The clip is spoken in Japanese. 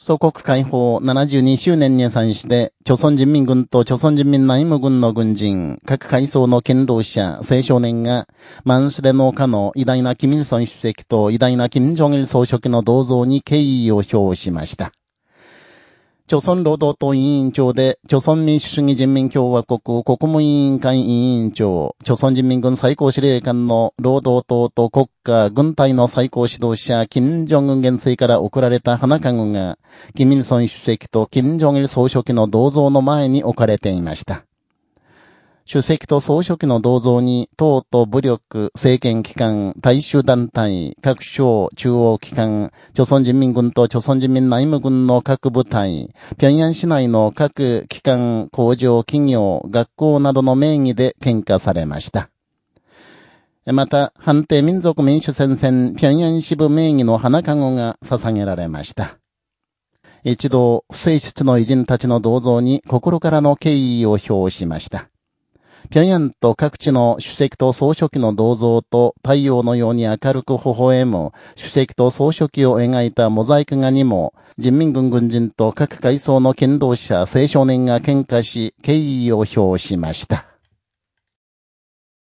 祖国解放72周年に際して、朝鮮人民軍と朝鮮人民内務軍の軍人、各階層の堅労者、青少年が、満州で農家の偉大な金日成主席と偉大なキム・ジョンイル総書記の銅像に敬意を表しました。朝鮮労働党委員長で、朝鮮民主主義人民共和国国務委員会委員長、朝鮮人民軍最高司令官の労働党と国家、軍隊の最高指導者、金正恩元帥から贈られた花籠が、金日成主席と金正日総書記の銅像の前に置かれていました。主席と総書記の銅像に、党と武力、政権機関、大衆団体、各省、中央機関、朝鮮人民軍と朝鮮人民内務軍の各部隊、平壌市内の各機関、工場、企業、学校などの名義で献花されました。また、判定民族民主戦線平壌支部名義の花籠が捧げられました。一度、不正室の偉人たちの銅像に心からの敬意を表しました。平壌と各地の主席と総書記の銅像と太陽のように明るく微笑む主席と総書記を描いたモザイク画にも人民軍軍人と各階層の剣道者青少年が喧嘩し敬意を表しました。